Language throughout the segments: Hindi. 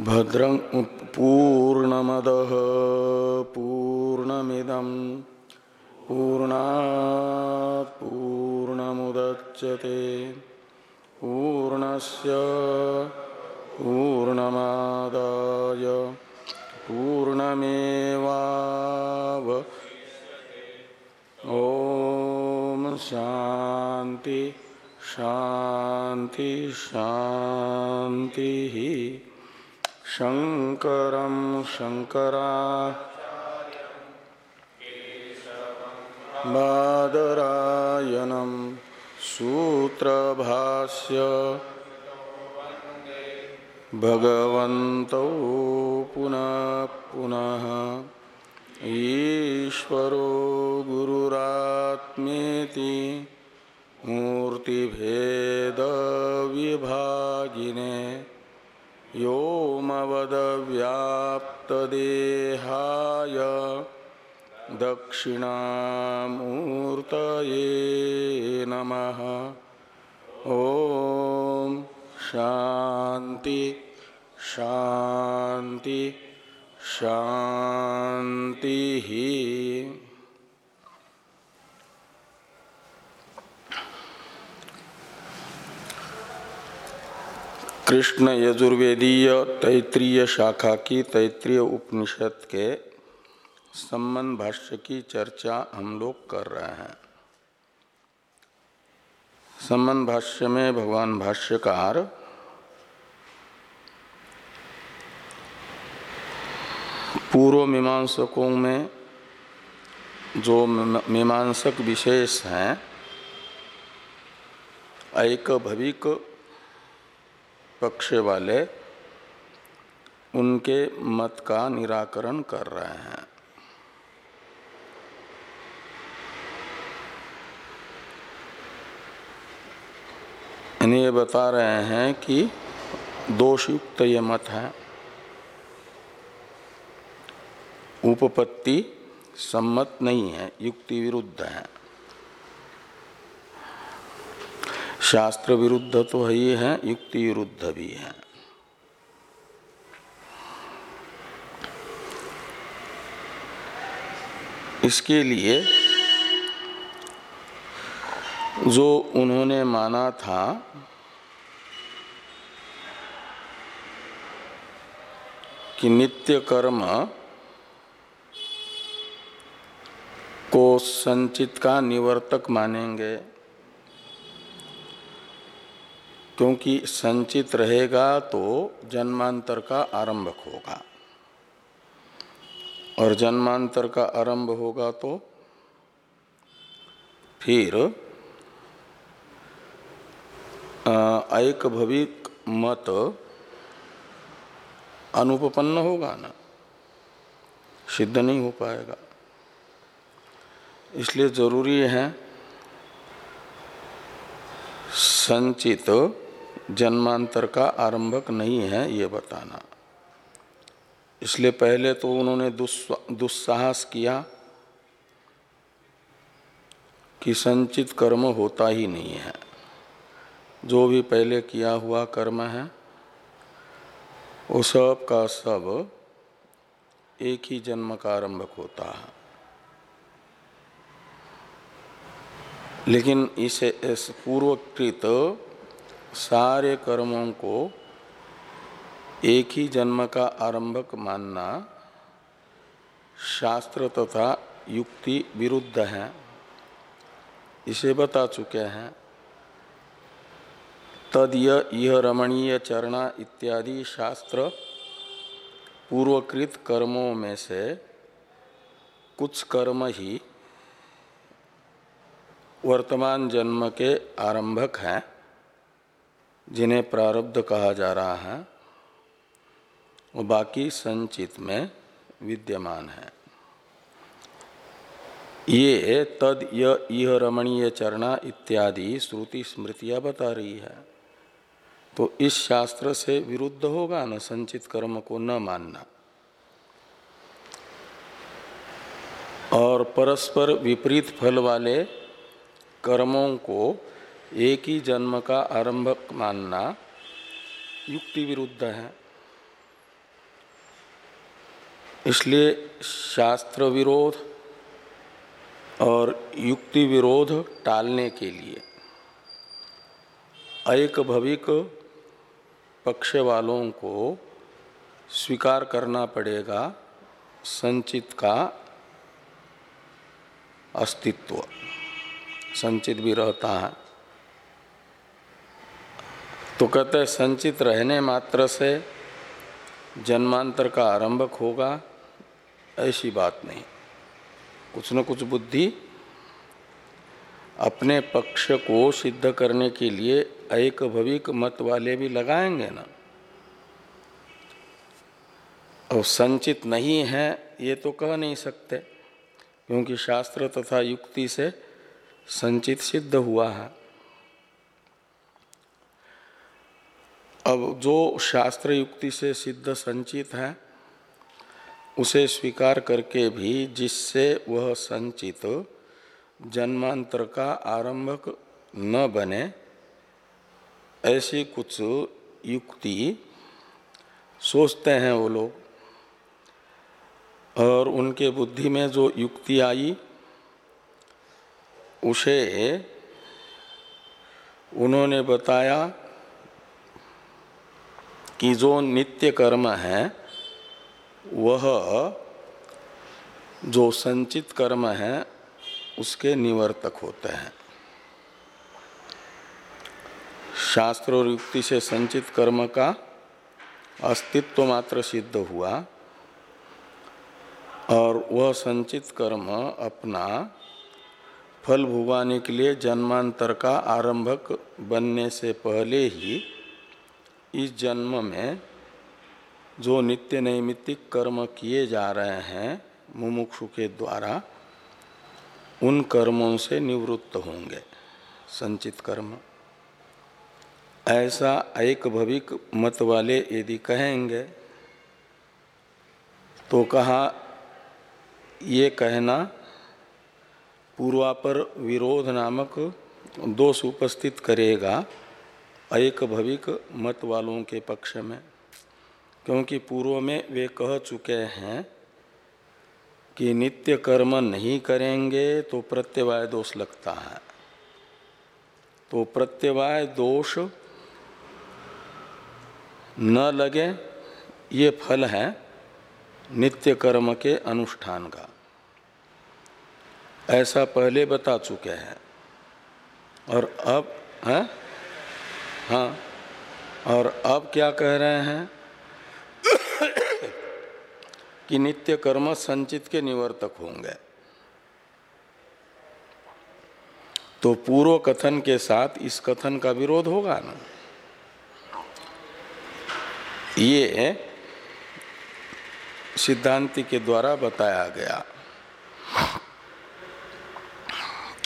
भद्रं पूर्णमदः पूर्णमिदं पूर्णात् पूर्णमुदच्यते। पूर्णस्य पूर्णमादाय पूर्णमेवाव। ॐ शान्ति शान्ति शान्तिः। शङ्करं शङ्करा। बादरायणं सूत्रभाष्य। भगवन्तौ पुनः पुनः। ईश्वरो गुरुरात्मेति मूर्तिभेदविभागिने। योमवदव्याप्तदेहाय दक्षिणामूर्तये नमः। ॐ शान्ति शान्ति शान्तिः। कृष्ण यजुर्वेदीय तैतृय शाखा की तैतृय उपनिषद के संबंध भाष्य की चर्चा हम लोग कर रहे हैं। संबंध भाष्य में भगवान भाष्यकार पूर्व मीमांसकों में जो मीमांसक विशेष हैं एक भविक पक्ष वाले उनके मत का निराकरण कर रहे हैं। इन्हें बता रहे हैं कि दोषयुक्त ये मत है। उपपत्ति सम्मत नहीं है, युक्ति विरुद्ध है। शास्त्र विरुद्ध तो है ही है युक्ति विरुद्ध भी है इसके लिए जो उन्होंने माना था, कि नित्य कर्म को संचित का निवर्तक मानेंगे। क्योंकि संचित रहेगा तो जन्मांतर का आरंभक होगा। और जन्मांतर का आरंभ होगा तो फिर एक भविक मत अनुपपन्न होगा ना? सिद्ध नहीं हो पाएगा। इसलिए ज़रूरी है संचित जन्मांतर का आरंभक नहीं है ये बताना। इसलिए पहले तो उन्होंने दुस्साहस किया कि संचित कर्म होता ही नहीं है। जो भी पहले किया हुआ कर्म है, वो सब का सब एक ही जन्म का आरंभक होता है। लेकिन इसे इस पूर्वकृत सारे कर्मों को एक ही जन्म का आरंभक मानना शास्त्र तथा युक्ति विरुद्ध है। इसे बता चुके हैं। तद यह रमणीय चरणा इत्यादि शास्त्र पूर्वकृत कर्मों में से कुछ कर्म ही वर्तमान जन्म के आरंभक हैं। जिन्हें प्रारब्ध कहा जा रहा है, वो बाकी संचित में विद्यमान है। ये तद यह रमणीय चरणा इत्यादि श्रुति स्मृतियाँ बता रही है। तो इस शास्त्र से विरुद्ध होगा न संचित कर्म को न मानना। और परस्पर विपरीत फल वाले कर्मों को एक ही जन्म का आरंभक मानना युक्ति विरुद्ध है। इसलिए शास्त्र विरोध और युक्ति विरोध टालने के लिए एक भविक पक्ष वालों को स्वीकार करना पड़ेगा संचित का अस्तित्व। संचित भी रहता है। तो कहते संचित रहने मात्र से जन्मांतर का आरंभक होगा, ऐसी बात नहीं। कुछ न कुछ बुद्धि अपने पक्ष को सिद्ध करने के लिए एक भविक मत वाले भी लगाएँगे ना। और संचित नहीं है, ये तो कह नहीं सकते, क्योंकि शास्त्र तथा युक्ति से संचित सिद्ध हुआ है। अब जो शास्त्र युक्ति से सिद्ध संचित है, उसे स्वीकार करके भी जिससे वह संचित जन्मांतर का आरंभक न बने, ऐसी कुछ युक्ति सोचते हैं वो लोग। और उनके बुद्धि में जो युक्ति आई, उसे उन्होंने बताया कि जो नित्य कर्म है, वह जो संचित कर्म है, उसके निवर्तक होते हैं। शास्त्र और युक्ति से संचित कर्म का अस्तित्व मात्र सिद्ध हुआ, और वह संचित कर्म अपना फल भुगवाने के लिए जन्मांतर का आरंभक बनने से पहले ही इस जन्म में जो नित्य नैमित्तिक कर्म किए जा रहे हैं, मुमुक्षु के द्वारा, उन कर्मों से निवृत्त होंगे। संचित कर्म। ऐसा एक भविक मत वाले यदि कहेंगे तो कहा, ये कहना पूर्वापर विरोध नामक दोष उपस्थित करेगा। एक भविक मत वालों के पक्ष में, क्योंकि पूर्व में वे कह चुके हैं कि नित्य कर्म नहीं करेंगे तो प्रत्यवाय दोष लगता है। तो प्रत्यवाय दोष न लगे, ये फल है नित्य कर्म के अनुष्ठान का। ऐसा पहले बता चुके हैं। और अब, है? हाँ। और अब क्या कह रहे हैं? कि नित्य कर्म संचित के निवर्तक होंगे। तो पूर्व कथन के साथ इस कथन का विरोध होगा ना? ये सिद्धांति के द्वारा बताया गया।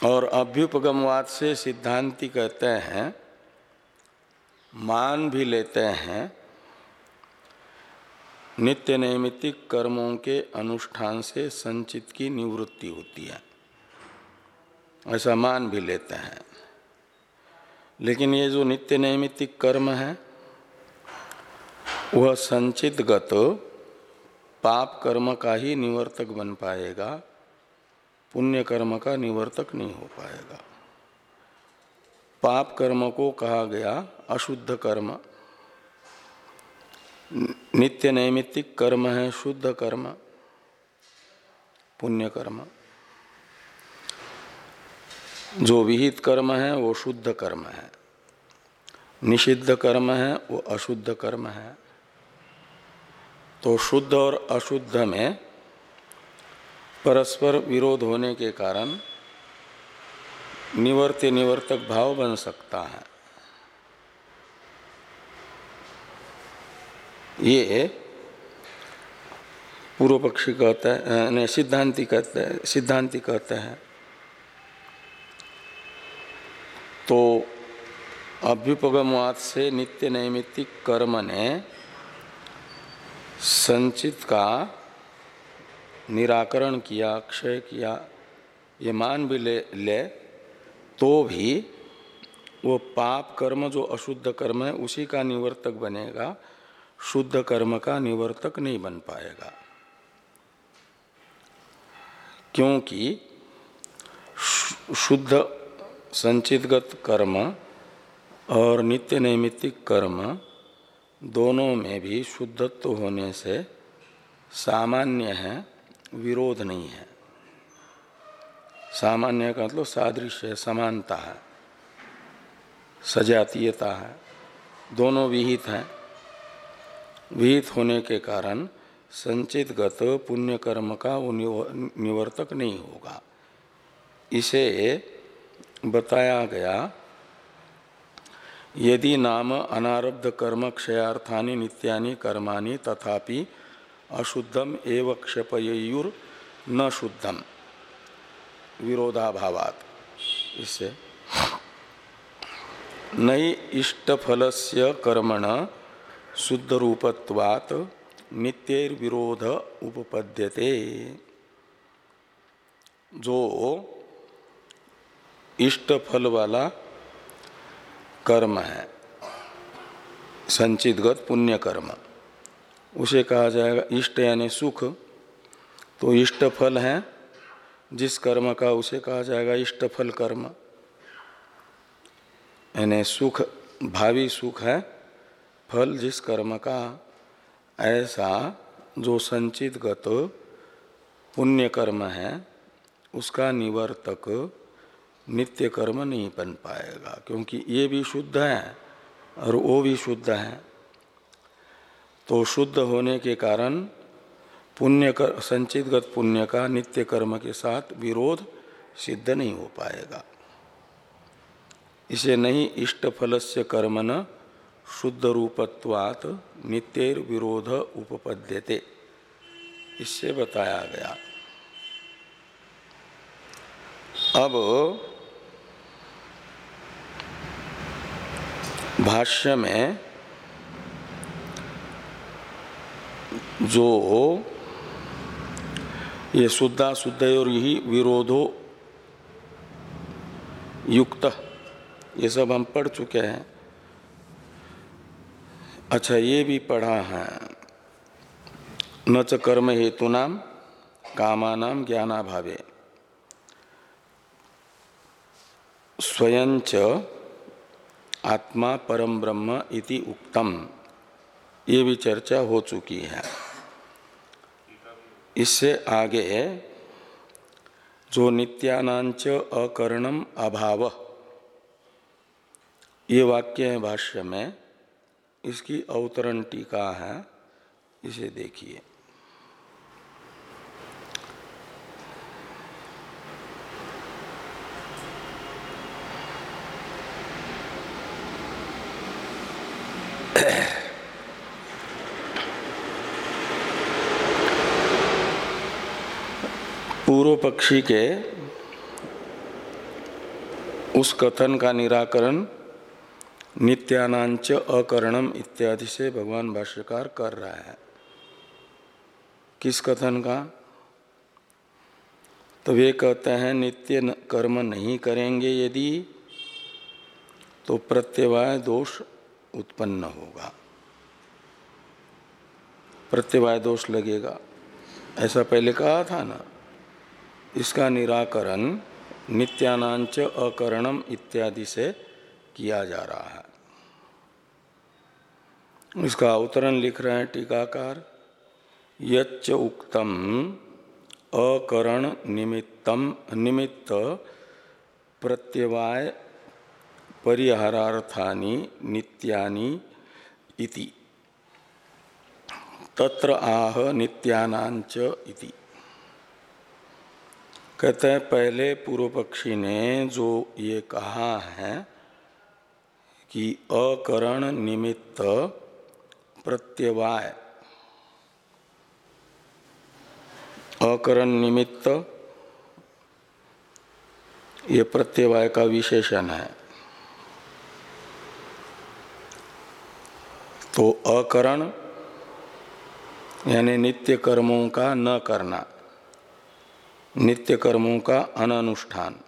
और अभ्युपगमवाद से सिद्धांति कहते हैं मान भी लेते हैं, नित्य नैमित्तिक कर्मों के अनुष्ठान से संचित की निवृत्ति होती है। ऐसा मान भी लेते हैं। लेकिन ये जो नित्य नैमित्तिक कर्म है, वह संचित गत पाप कर्म का ही निवर्तक बन पाएगा, पुण्य कर्म का निवर्तक नहीं हो पाएगा। पाप कर्म को कहा गया, अशुद्ध कर्म। नित्य नैमित्तिक कर्म है, शुद्ध कर्म, पुण्य कर्म। जो विहित कर्म है, वो शुद्ध कर्म है। निषिद्ध कर्म है, वो अशुद्ध कर्म है। तो शुद्ध और अशुद्ध में परस्पर विरोध होने के कारण निवर्त्य निवर्तक भाव बन सकता है। ये पूर्व पक्षी कहते हैं सिद्धांति कहते हैं सिद्धांति कहते हैं। तो अभ्युपगमवाद से नित्य नैमित्तिक कर्म ने संचित का निराकरण किया क्षय किया ये मान भी ले, ले तो भी वो पाप कर्म, जो अशुद्ध कर्म है, उसी का निवर्तक बनेगा। शुद्ध कर्म का निवर्तक नहीं बन पाएगा। क्योंकि शुद्ध संचितगत कर्म और नित्य नैमित्तिक कर्म दोनों में भी शुद्धत्व होने से सामान्य है, विरोध नहीं है। सामान्य का मतलब सादृश्य समानता है, सजातीयता है, दोनों विहित हैं। विहित होने के कारण संचित गत पुण्य कर्म का वो निवर्तक नहीं होगा। इसे बताया गया, यदि नाम अनारब्ध कर्म क्षयार्थानि नित्यानि कर्माणि तथापि अशुद्धम एव क्षपयुर न शुद्धम। विरोधाभावात। इससे नई इष्टफल से कर्मण शुद्ध रूपत्वात् नित्यर्विरोध उपपद्यते। जो इष्ट फल वाला कर्म है, संचितगत पुण्य कर्म उसे कहा जाएगा इष्ट यानी सुख। तो इष्ट फल है जिस कर्म का उसे कहा जाएगा इष्टफल कर्म। यानी सुख, भावी सुख है, फल जिस कर्म का, ऐसा जो संचित गत पुण्य कर्म है, उसका निवर्तक नित्य कर्म नहीं बन पाएगा, क्योंकि ये भी शुद्ध है और वो भी शुद्ध है। तो शुद्ध होने के कारण पुण्य कर संचितगत पुण्य का नित्य कर्म के साथ विरोध सिद्ध नहीं हो पाएगा। इसे नहीं इष्ट फल से कर्म न शुद्ध रूपत्वात नित्यर विरोध उपपद्यते। इससे बताया गया। अब भाष्य में जो ये शुद्धा शुद्ध और यही विरोधो युक्त। ये सब हम पढ़ चुके हैं। अच्छा ये भी पढ़ा है। न च कर्म हेतु नाम कामानाम ज्ञानाभावे स्वयं च आत्मा परम ब्रह्म इति उक्तम। ये भी चर्चा हो चुकी है। इससे आगे जो नित्यानांच अकरणम अभाव। ये वाक्य है भाष्य में, इसकी अवतरण टीका है, इसे देखिए। पूर्व पक्षी के उस कथन का निराकरण नित्यानांच अकरणम इत्यादि से भगवान भाष्यकार कर रहा है। किस कथन का? तो वे कहते हैं, नित्य कर्म नहीं करेंगे यदि तो प्रत्यवाय दोष उत्पन्न होगा। प्रत्यवाय दोष लगेगा। ऐसा पहले कहा था ना? इसका निराकरण नित्यानांच अकरणम इत्यादि से किया जा रहा है। इसका अवतरण लिख रहे हैं टीकाकार, यच्च उक्तम अकरण निमित्तम, निमित्त प्रत्यवाय परिहारार्थानि नित्यानि इति। तत्र आह नित्यानांच इति। कहते हैं, पहले पूर्व पक्षी ने जो ये कहा है कि अकरण निमित्त प्रत्यवाय। अकरण निमित्त, ये प्रत्यवाय का विशेषण है। तो अकरण, यानी नित्य कर्मों का न करना। नित्य कर्मों का अनानुष्ठान।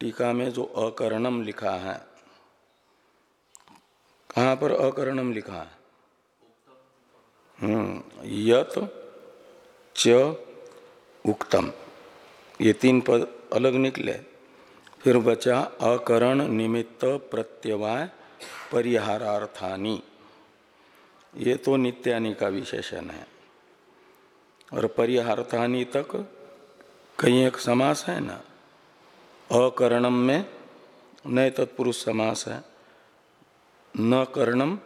टीका में जो अकरणम लिखा है, कहाँ पर अकरणम लिखा है? हम्म यत च उक्तम। ये तीन पद अलग निकले। फिर बचा अकरण निमित्त प्रत्यवाय परिहारार्थानी। ये तो नित्यानि का विशेषण है। और परिहार्थानी तक कहीं एक समास है ना? अकरणम में नए तत्पुरुष समास है। न कर्णम,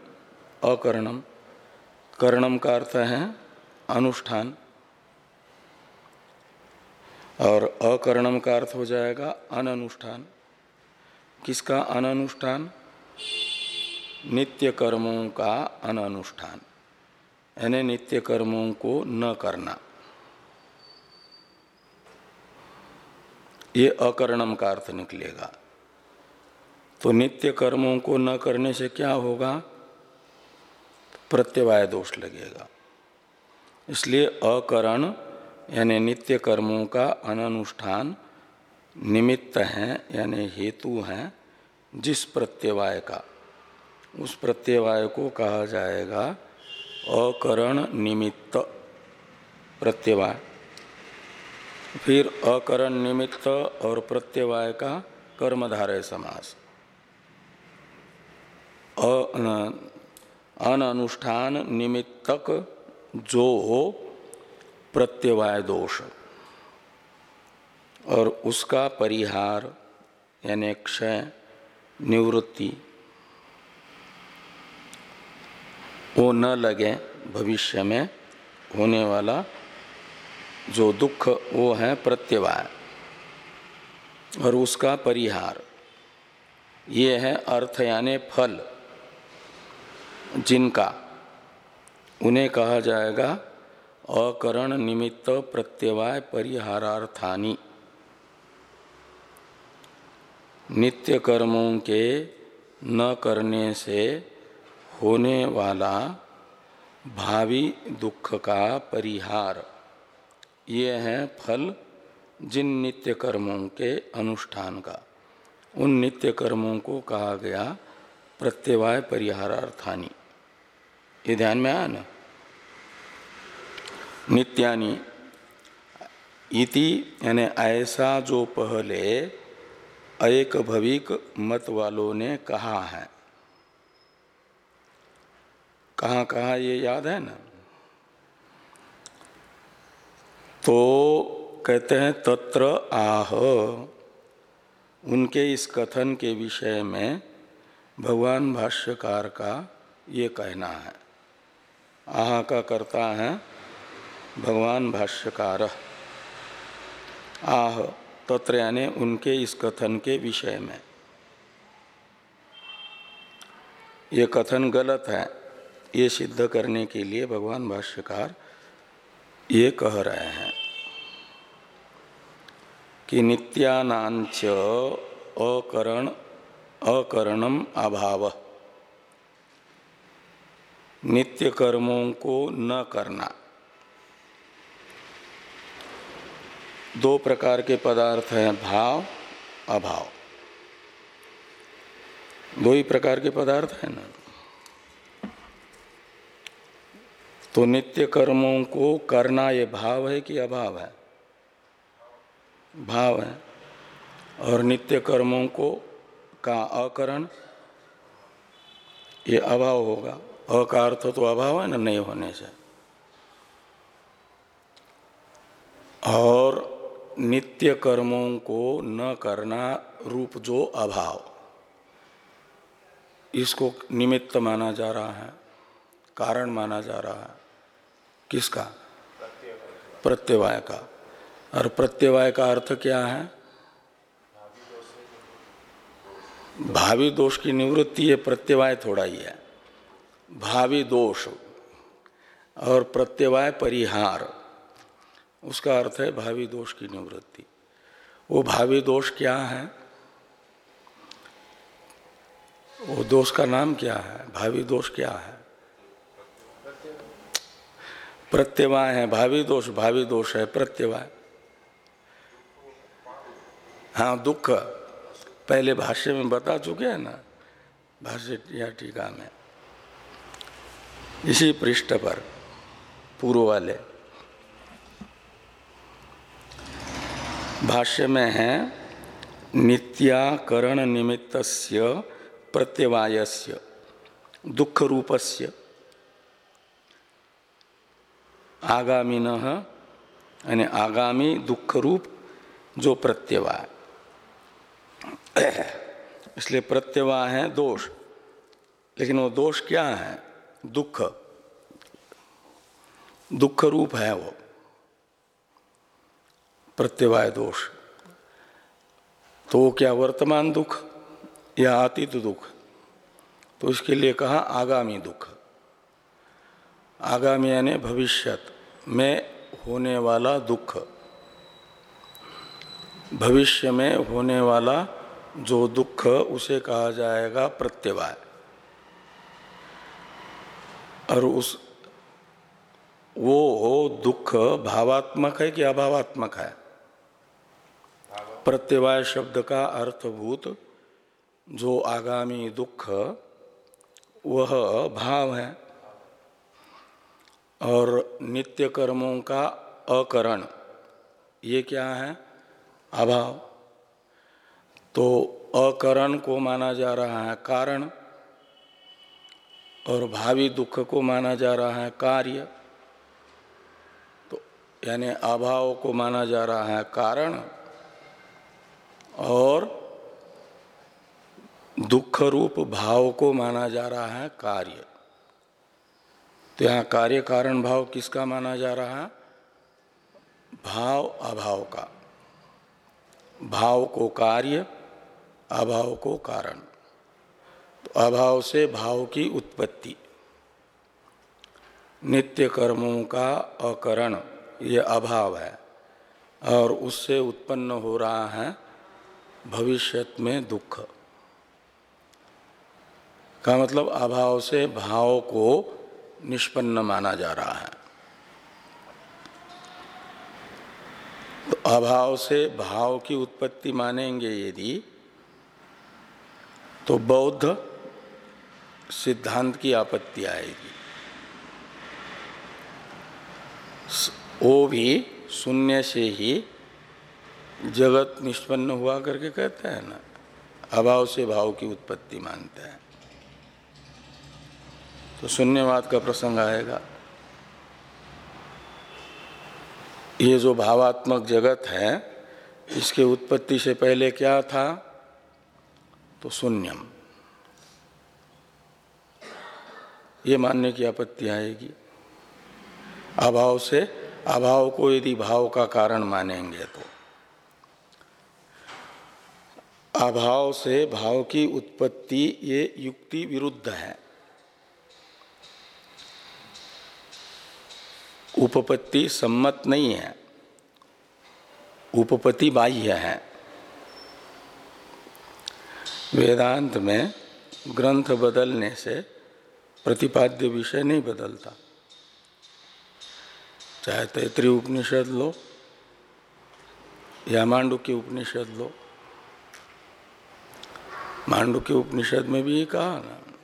अकर्णम। कर्णम का अर्थ है अनुष्ठान। और अकर्णम का अर्थ हो जाएगा अननुष्ठान। किसका अननुष्ठान? नित्य कर्मों का अननुष्ठान। यानी नित्य कर्मों को न करना। ये अकर्णम का अर्थ निकलेगा। तो नित्य कर्मों को न करने से क्या होगा? प्रत्यवाय दोष लगेगा। इसलिए अकरण यानी नित्य कर्मों का अनुष्ठान निमित्त है, यानी हेतु है, जिस प्रत्यवाय का। उस प्रत्यवाय को कहा जाएगा अकरण निमित्त प्रत्यवाय। फिर अकरण निमित्त और प्रत्यवाय का कर्मधारय समास। अन अनुष्ठान निमित्तक जो हो, प्रत्यवाय दोष। और उसका परिहार, यानी क्षय, निवृत्ति, वो न लगे, भविष्य में होने वाला जो दुख वो है प्रत्यवाय और उसका परिहार। ये है अर्थ यानि फल जिनका उन्हें कहा जाएगा अकरण निमित्त प्रत्यवाय परिहारार्थानी। नित्य कर्मों के न करने से होने वाला भावी दुख का परिहार। ये है फल जिन नित्य कर्मों के अनुष्ठान का। उन नित्य कर्मों को कहा गया प्रत्यवाय परिहारार्थानी। ये ध्यान में आया ना? नित्यानि इति यानी ऐसा जो पहले एक भविक मत वालों ने कहा है। कहाँ कहाँ ये याद है ना? तो कहते हैं तत्र आह। उनके इस कथन के विषय में भगवान भाष्यकार का ये कहना है। आह का करता है भगवान भाष्यकार। आह, तत्र यानी उनके इस कथन के विषय में। ये कथन गलत है, ये सिद्ध करने के लिए भगवान भाष्यकार ये कह रहे हैं कि नित्यानाच अकरण, अकरणम अभाव। नित्य कर्मों को न करना। दो प्रकार के पदार्थ हैं, भाव, अभाव। दो ही प्रकार के पदार्थ हैं ना? तो नित्य कर्मों को करना ये भाव है कि अभाव है? भाव है। और नित्य कर्मों को का अकरण ये अभाव होगा। अका अर्थ तो अभाव है ना, नहीं होने से। और नित्य कर्मों को न करना रूप जो अभाव। इसको निमित्त माना जा रहा है, कारण माना जा रहा है। किसका? प्रत्यवाय का। और प्रत्यवाय का अर्थ क्या है? भावी दोष की निवृत्ति ये प्रत्यवाय थोड़ा ही है। भावी दोष और प्रत्यवाय परिहार, उसका अर्थ है भावी दोष की निवृत्ति। वो भावी दोष क्या है? वो दोष का नाम क्या है? भावी दोष क्या है? प्रत्यवाय है, भावी दोष भावी दोष है, प्रत्यवाय। हाँ दुख। पहले भाष्य में बता चुके हैं ना, भाष्य या टीका में। इसी पृष्ठ पर, पूर्व वाले। भाष्य में है, नित्याकरण निमित्त प्रत्यवायस्य, दुख रूपस्य। आगामी न यानी आगामी दुख रूप जो प्रत्यवाय इसलिए प्रत्यवाह है दोष। लेकिन वो दोष क्या है? दुख। दुख रूप है वो। प्रत्यवाय दोष। तो क्या वर्तमान दुख या अतीत दुख? तो इसके लिए कहा आगामी दुख। आगामी यानी भविष्यत। में होने वाला दुख, भविष्य में होने वाला जो दुख, उसे कहा जाएगा प्रत्यवाय। और उस, वो दुख, भावात्मक है कि अभावात्मक है? प्रत्यवाय शब्द का अर्थभूत जो आगामी दुख, वह भाव है। और नित्य कर्मों का अकरण, ये क्या है? अभाव। तो अकरण को माना जा रहा है कारण और भावी दुख को माना जा रहा है कार्य। तो यानी अभाव को माना जा रहा है कारण और दुख रूप भाव को माना जा रहा है कार्य। तो यहाँ कार्य कारण भाव किसका माना जा रहा? भाव अभाव का। भाव को कार्य, अभाव को कारण। तो अभाव से भाव की उत्पत्ति। नित्य कर्मों का अकरण, ये अभाव है। और उससे उत्पन्न हो रहा है भविष्यत में दुख। का मतलब अभाव से भाव को निष्पन्न माना जा रहा है। तो अभाव से भाव की उत्पत्ति मानेंगे यदि तो बौद्ध सिद्धांत की आपत्ति आएगी। वो भी शून्य से ही जगत निष्पन्न हुआ करके कहते हैं ना, अभाव से भाव की उत्पत्ति मानते हैं। तो शून्यवाद का प्रसंग आएगा। ये जो भावात्मक जगत है, इसके उत्पत्ति से पहले क्या था? तो शून्यम। ये मानने की आपत्ति आएगी। अभाव से, अभाव को यदि भाव का कारण मानेंगे तो। अभाव से भाव की उत्पत्ति, ये युक्ति विरुद्ध है। उपपत्ति सम्मत नहीं है। उपपत्ति बाह्य है। वेदांत में ग्रंथ बदलने से प्रतिपाद्य विषय नहीं बदलता। चाहे तैतृ उपनिषद लो या मांडू के उपनिषद लो। मांडू के उपनिषद में भी ये कहा ना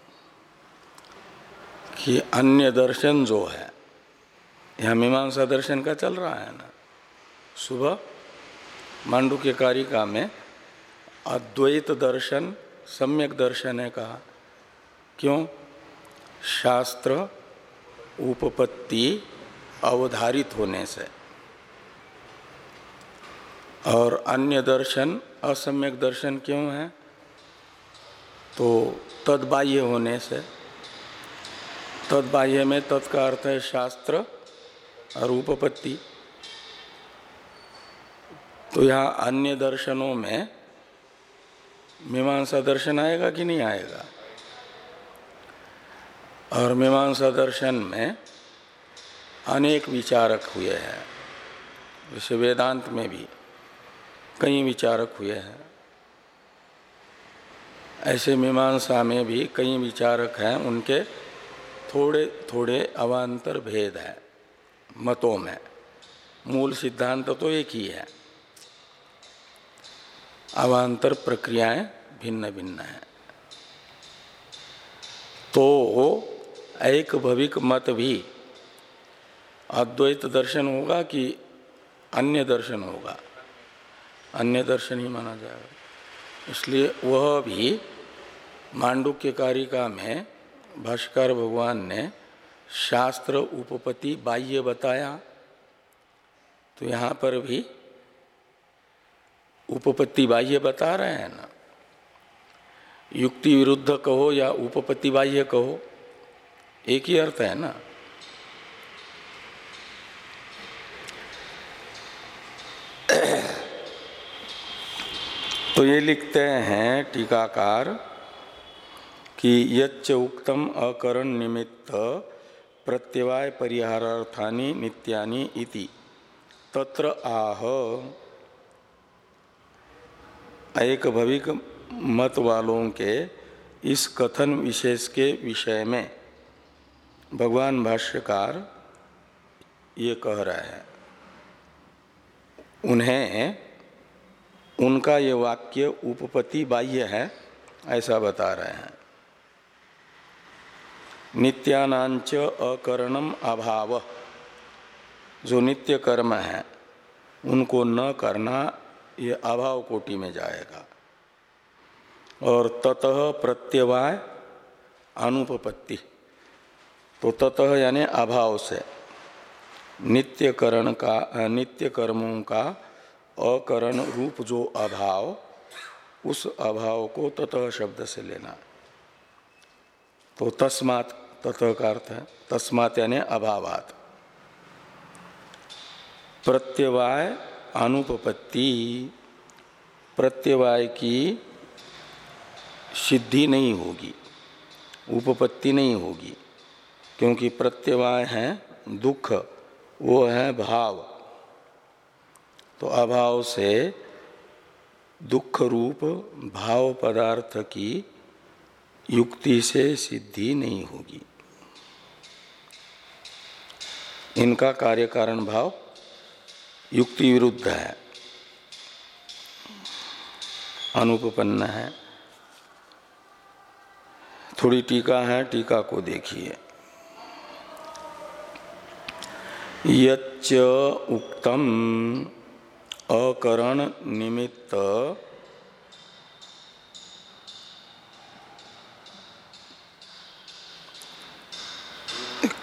कि अन्य दर्शन जो है यहाँ मीमांसा दर्शन का चल रहा है ना। सुबह मांडू के कारिका में अद्वैत दर्शन, सम्यक दर्शन है कहा। क्यों? शास्त्र उपपत्ति अवधारित होने से। और अन्य दर्शन, असम्यक दर्शन क्यों है? तो तदबाह्य होने से। तदबाह्य में तत्का अर्थ है शास्त्र और उपपत्ति तो यहाँ अन्य दर्शनों में मीमांसा दर्शन आएगा कि नहीं आएगा? और मीमांसा दर्शन में अनेक विचारक हुए हैं। जैसे वेदांत में भी कई विचारक हुए हैं। ऐसे मीमांसा में भी कई विचारक हैं, उनके थोड़े थोड़े अवान्तर भेद हैं। मतों में। मूल सिद्धांत तो एक ही है। अवान्तर प्रक्रियाएँ भिन्न भिन्न हैं। तो एक भविक मत भी। अद्वैत दर्शन होगा कि अन्य दर्शन होगा? अन्य दर्शन ही माना जाएगा। इसलिए वह भी मांडुक्य कारिका में भाष्कर भगवान ने शास्त्र उपपति बाह्य बताया। तो यहाँ पर भी उपपत्ति बाह्य बता रहे हैं ना। युक्ति विरुद्ध कहो या उपपत्ति बाह्य कहो, एक ही अर्थ है ना। तो ये लिखते हैं टीकाकार कि यच्च उक्तम अकरण निमित्त प्रत्यवाय परिहारार्थानि नित्यानि इति। तत्र आह। एक भविक मत वालों के इस कथन विशेष के विषय में भगवान भाष्यकार ये कह रहे हैं। उन्हें उनका ये वाक्य उपपति बाह्य है, ऐसा बता रहे हैं। नित्यानांच अकरणम अभाव। जो नित्य कर्म है, उनको न करना, ये अभाव कोटि में जाएगा। और ततः प्रत्यवाय अनुपपत्ति। तो ततः यानी अभाव से नित्य करण का, नित्य कर्मों का अकरण रूप जो अभाव, उस अभाव को ततः शब्द से लेना। तो तस्मात ततः का अर्थ है, तस्मात यानी अभावात। प्रत्यवाय अनुपपत्ति। प्रत्यवाय की सिद्धि नहीं होगी, उपपत्ति नहीं होगी, क्योंकि प्रत्यवाय है दुख, वो है भाव। तो अभाव से दुख रूप भाव पदार्थ की युक्ति से सिद्धि नहीं होगी। इनका कार्य कारण भाव युक्ति विरुद्ध है। अनुपन्न है। थोड़ी टीका है, टीका को देखिए। यच्च उक्तम अकरण निमित्त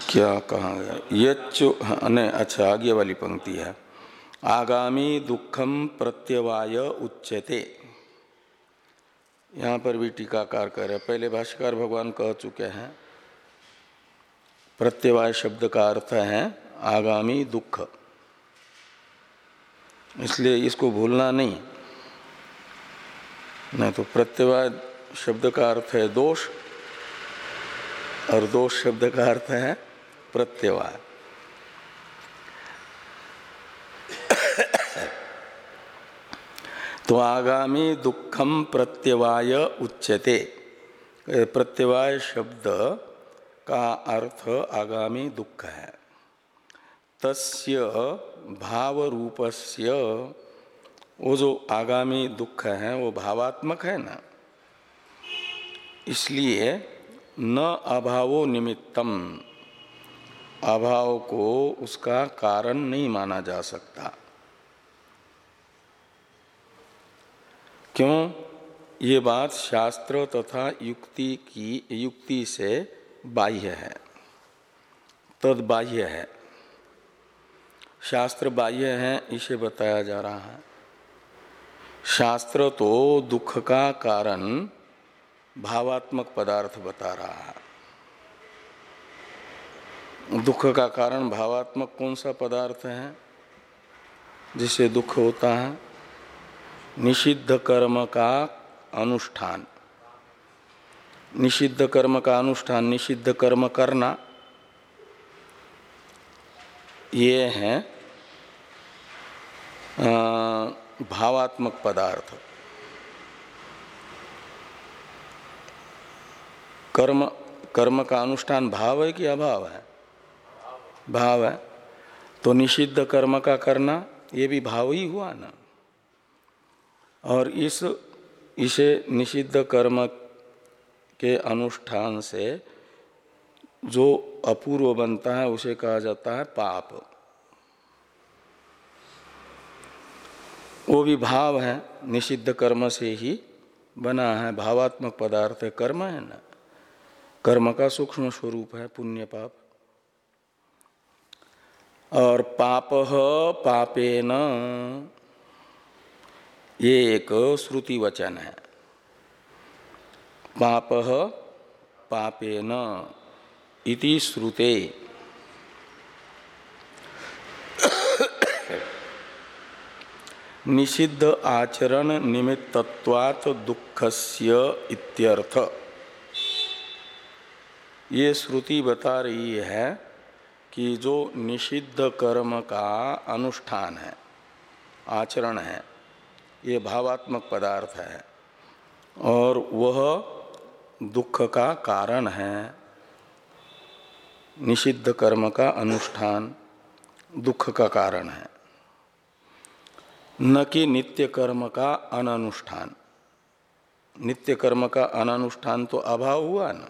क्या कहा गया? यच्च नहीं अच्छा आगे वाली पंक्ति है। आगामी दुखम प्रत्यवाय उच्चते यहाँ पर भी टीकाकार कर रहे पहले भाष्यकार भगवान कह चुके हैं, प्रत्यवाय शब्द का अर्थ है आगामी दुख। इसलिए इसको भूलना नहीं। नहीं तो प्रत्यवाय शब्द का अर्थ है दोष, और दोष शब्द का अर्थ है प्रत्यवाय तो आगामी दुखम प्रत्यवाय उच्यते। प्रत्यवाय शब्द का अर्थ आगामी दुख है। तस्य भाव रूपस्य वो जो आगामी दुख है, वो भावात्मक है ना। इसलिए न अभावो निमित्तम। अभाव को उसका कारण नहीं माना जा सकता। क्यों? ये बात शास्त्र तथा युक्ति की, युक्ति से बाह्य है तद बाह्य है। शास्त्र बाह्य है, इसे बताया जा रहा है। शास्त्र तो दुख का कारण भावात्मक पदार्थ बता रहा है। दुख का कारण भावात्मक कौन सा पदार्थ है जिसे दुख होता है? निषिद्ध कर्म का अनुष्ठान। निषिद्ध कर्म का अनुष्ठान, निषिद्ध कर्म करना, ये है भावात्मक पदार्थ। कर्म कर्म का अनुष्ठान भाव है कि अभाव है? भाव है। तो निषिद्ध कर्म का करना, ये भी भाव ही हुआ ना। और इस, इसे निषिद्ध कर्म के अनुष्ठान से जो अपूर्व बनता है, उसे कहा जाता है पाप। वो भी भाव है, निषिद्ध कर्म से ही बना है। भावात्मक पदार्थ कर्म है ना। कर्म का सूक्ष्म स्वरूप है, पुण्य पाप। और पाप पापेन। ये एक श्रुति वचन है। पाप पापेन इति श्रुते। निषिद्ध आचरण निमित्तत्वात् दुखस्य इत्यर्थ। ये श्रुति बता रही है कि जो निषिद्ध कर्म का अनुष्ठान है, आचरण है, ये भावात्मक पदार्थ है, और वह दुख का कारण है, निषिद्ध कर्म का अनुष्ठान दुख का कारण है। न कि नित्य कर्म का अनानुष्ठान। नित्य कर्म का अनानुष्ठान तो अभाव हुआ ना।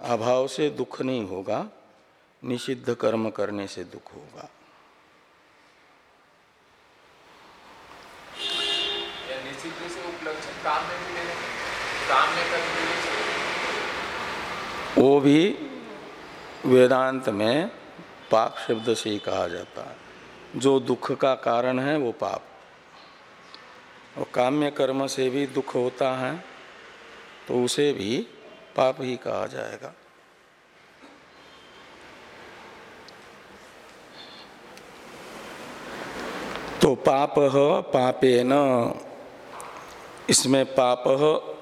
अभाव से दुख नहीं होगा। निषिद्ध कर्म करने से दुख होगा। वो भी वेदांत में पाप शब्द से ही कहा जाता है। जो दुख का कारण है वो पाप। और काम्य कर्म से भी दुख होता है तो उसे भी पाप ही कहा जाएगा। तो पाप पापे न इसमें पाप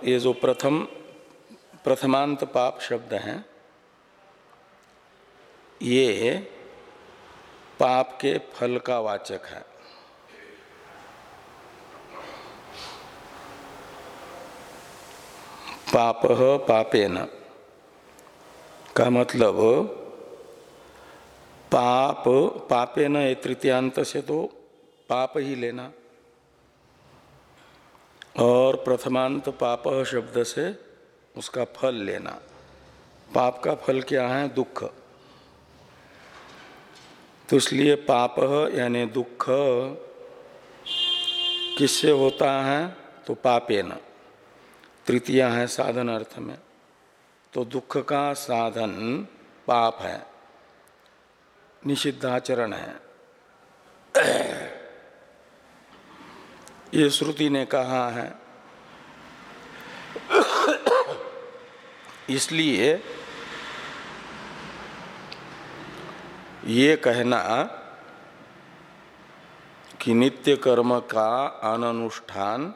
ये जो प्रथम, प्रथमांत पाप शब्द हैं, ये पाप के फल का वाचक है। पाप पापेन का मतलब पाप, पापेन ये तृतीयांत से तो पाप ही लेना। और प्रथमांत पाप शब्द से उसका फल लेना। पाप का फल क्या है? दुख। तो इसलिए पाप यानी दुख किससे होता है? तो पापे न तृतीय है साधन अर्थ में। तो दुख का साधन पाप है। निषिद्धाचरण है। ये श्रुति ने कहा है। इसलिए ये कहना कि नित्य कर्म का अनुष्ठान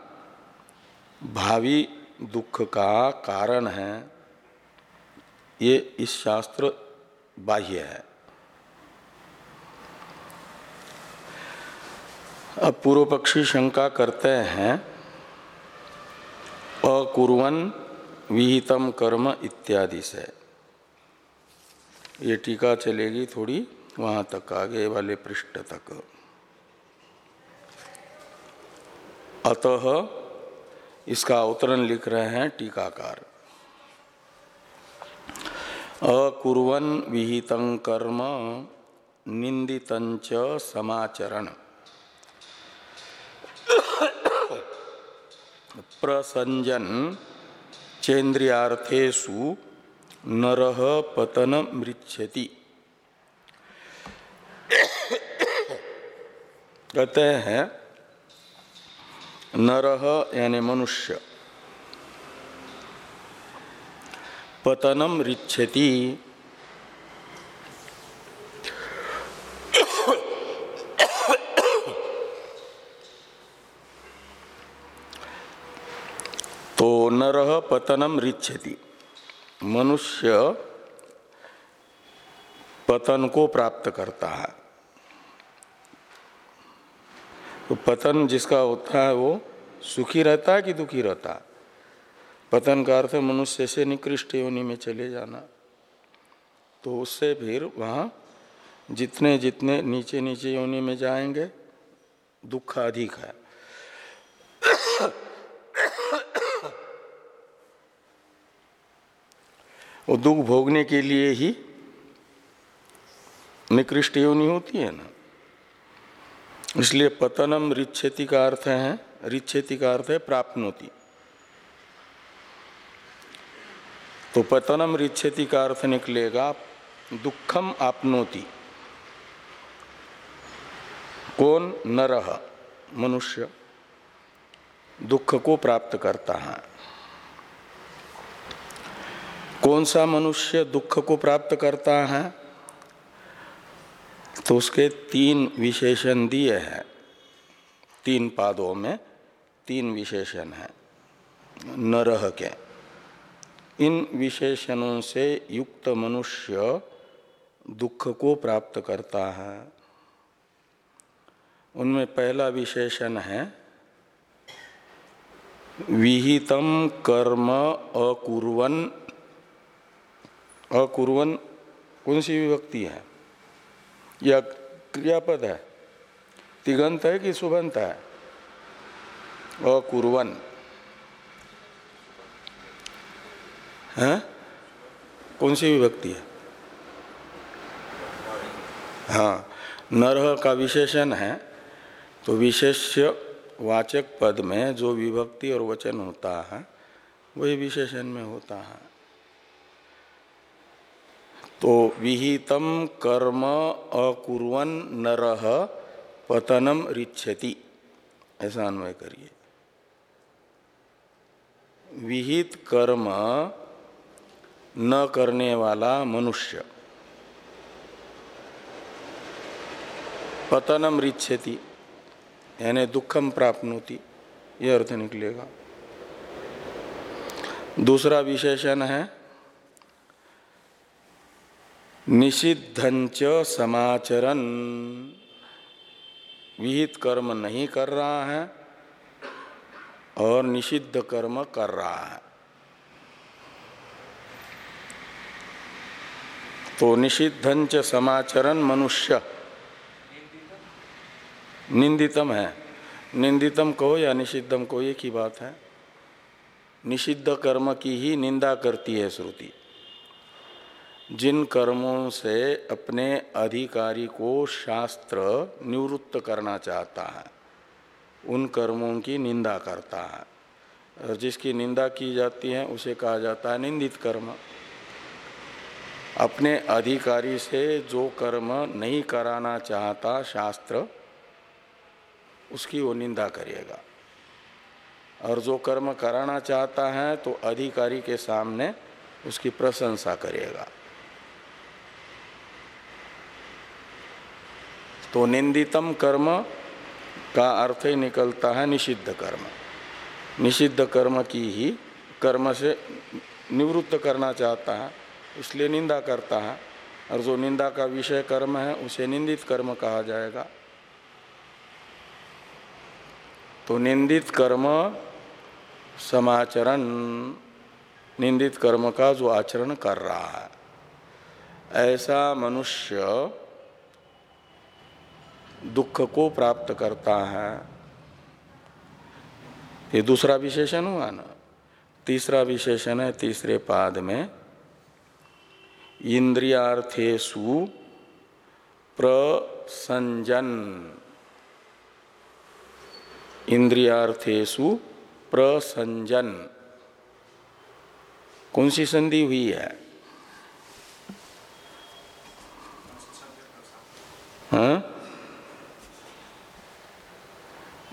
भावी दुख का कारण है। ये इस शास्त्र बाह्य है। अब पूर्व पक्षी शंका करते हैं, अकुर्वन विहितम कर्म इत्यादि से। ये टीका चलेगी थोड़ी वहाँ तक, आगे वाले पृष्ठ तक। अतः इसका अवतरण लिख रहे हैं टीकाकार। अकुर्वन विहित कर्म निंदित समाचरण। प्रसंजन चेन्द्रियार्थेशु नर पतन मृक्षति कहते हैं नरह यानी मनुष्य पतनम रिच्छति तो नरह पतनम रिच्छति। मनुष्य पतन को प्राप्त करता है। तो पतन जिसका होता है वो सुखी रहता है कि दुखी रहता है? पतन का अर्थ मनुष्य से निकृष्ट योनि में चले जाना। तो उससे फिर वहाँ जितने जितने नीचे नीचे योनि में जाएँगे, दुख अधिक है। वो दुख भोगने के लिए ही निकृष्ट योनि होती है ना। इसलिए पतनम रिच्छेति का अर्थ है, रिच्छेति का अर्थ है प्राप्नोति। तो पतनम रिच्छेति का अर्थ निकलेगा दुखम आपनोति। कौन नरह, मनुष्य, दुख को प्राप्त करता है। कौन सा मनुष्य दुख को प्राप्त करता है? तो उसके तीन विशेषण दिए हैं। तीन पादों में तीन विशेषण हैं। नरह के। इन विशेषणों से युक्त मनुष्य दुख को प्राप्त करता है। उनमें पहला विशेषण है, विहितम कर्म अकुर्वन अकुर्वन कौन सी विभक्ति है? या क्रियापद है। तिगंत है कि सुबंत है? अकुर्वन। है? कौन सी विभक्ति है? हाँ नरह का विशेषण है। तो विशेष्य वाचक पद में जो विभक्ति और वचन होता है, वही विशेषण में होता है। तो विहितम कर्म अकुर्वन नरह पतनम रिच्छति। ऐसा अन्वय करिए। विहित कर्म न करने वाला मनुष्य। पतनम रिच्छति, यानी दुखम प्राप्त यह अर्थ निकलेगा। दूसरा विशेषण है निषिद्धंच समाचरण विहित कर्म नहीं कर रहा है और निषिद्ध कर्म कर रहा है। तो निषिद्धंच समाचरण मनुष्य। निंदितम है। निंदितम को या निषिद्धम को एक ही बात है। निषिद्ध कर्म की ही निंदा करती है श्रुति। जिन कर्मों से अपने अधिकारी को शास्त्र निवृत्त करना चाहता है, उन कर्मों की निंदा करता है। और जिसकी निंदा की जाती है, उसे कहा जाता है निंदित कर्म। अपने अधिकारी से जो कर्म नहीं कराना चाहता शास्त्र, उसकी वो निंदा करेगा और जो कर्म कराना चाहता है तो अधिकारी के सामने उसकी प्रशंसा करेगा तो निंदितम कर्म का अर्थ ही निकलता है निषिद्ध कर्म। निषिद्ध कर्म की ही कर्म से निवृत्त करना चाहता है, इसलिए निंदा करता है। और जो निंदा का विषय कर्म है, उसे निंदित कर्म कहा जाएगा। तो निंदित कर्म समाचरण, निंदित कर्म का जो आचरण कर रहा है, ऐसा मनुष्य दुख को प्राप्त करता है। ये दूसरा विशेषण हुआ ना। तीसरा विशेषण है तीसरे पाद में इंद्रियार्थेशु प्रसंजन। इंद्रियार्थेशु प्रसंजन। कौन सी संधि हुई है? हाँ?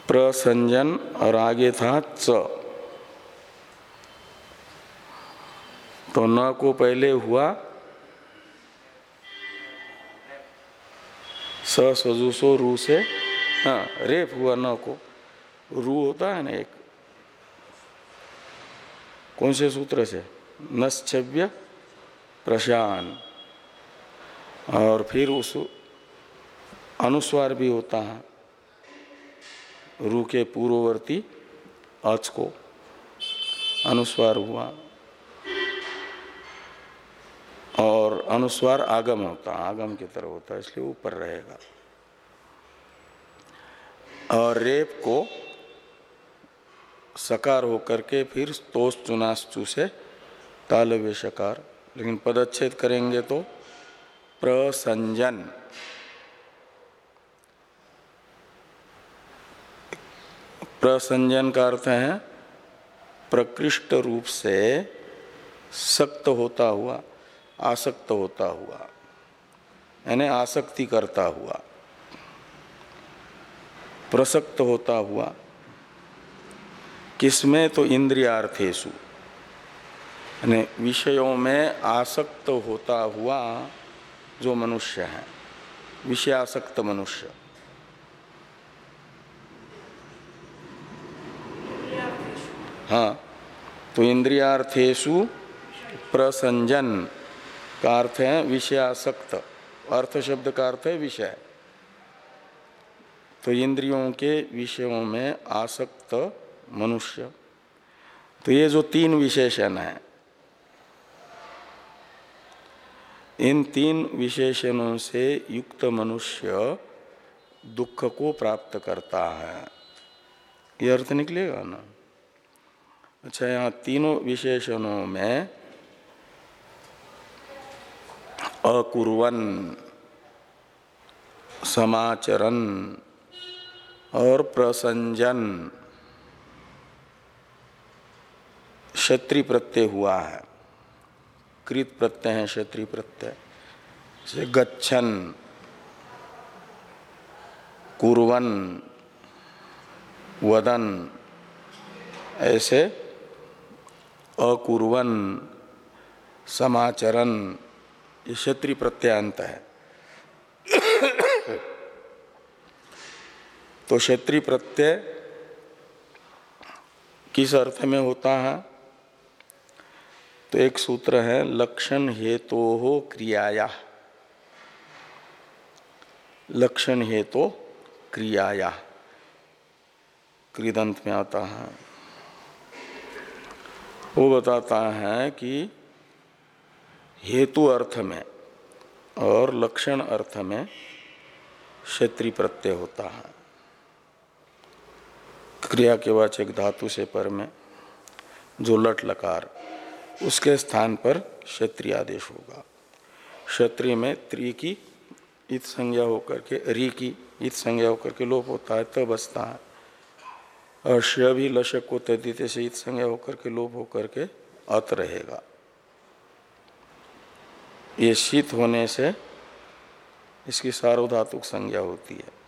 प्रसंजन और आगे था च। तो न को पहले हुआ। सजुसो रू से। हाँ रेप हुआ न को। रू होता है ना एक। कौन से सूत्र से? नश्चव्य प्रशान। और फिर उस अनुस्वार भी होता है। रू के पूर्ववर्ती अच को अनुस्वार हुआ। और अनुस्वार आगम होता, आगम की तरह होता है इसलिए ऊपर रहेगा। और रेप को सकार होकर के फिर तोष चुनाश्चु से तालव्य शकार लेकिन पदच्छेद करेंगे तो प्रसंजन। प्रसंजन का अर्थ है, प्रकृष्ट रूप से सक्त होता हुआ, आसक्त होता हुआ, यानी आसक्ति करता हुआ, प्रसक्त होता हुआ, किसमें तो इंद्रियार्थेशु यानी विषयों में आसक्त होता हुआ जो मनुष्य है, विषयासक्त मनुष्य। हाँ तो इंद्रियार्थेशु प्रसंजन का अर्थ है विषयासक्त। अर्थ शब्द का अर्थ है विषय। तो इंद्रियों के विषयों में आसक्त मनुष्य। तो ये जो तीन विशेषण है, इन तीन विशेषणों से युक्त मनुष्य दुख को प्राप्त करता है। ये अर्थ निकलेगा ना? अच्छा यहाँ तीनों विशेषणों में अकुर्वन समाचरण और प्रसंजन क्षत्रि प्रत्यय हुआ है। कृत प्रत्यय है क्षत्रि प्रत्यय। से गच्छन, कुरवन, वदन, ऐसे अकुर्वन समाचरण ये क्षत्रि प्रत्यांत है। तो क्षेत्रीय प्रत्यय किस अर्थ में होता है? तो एक सूत्र है, लक्षण हेतु तो हो क्रियाया। लक्षण हेतु तो क्रियाया। कृदंत में आता है। वो बताता है कि हेतु अर्थ में और लक्षण अर्थ में क्षेत्रीय प्रत्यय होता है। क्रिया के वाचक धातु से पर में जो लट लकार, उसके स्थान पर क्षत्रिय आदेश होगा। क्षत्रिय में त्रि की इत संज्ञा होकर के, री की इत संज्ञा होकर के लोप होता है, तब तो बसता है। और श भी लशक को तद्दित से इत संज्ञा होकर के, लोभ होकर के अत रहेगा। ये शीत होने से इसकी सार्वधातुक संज्ञा होती है।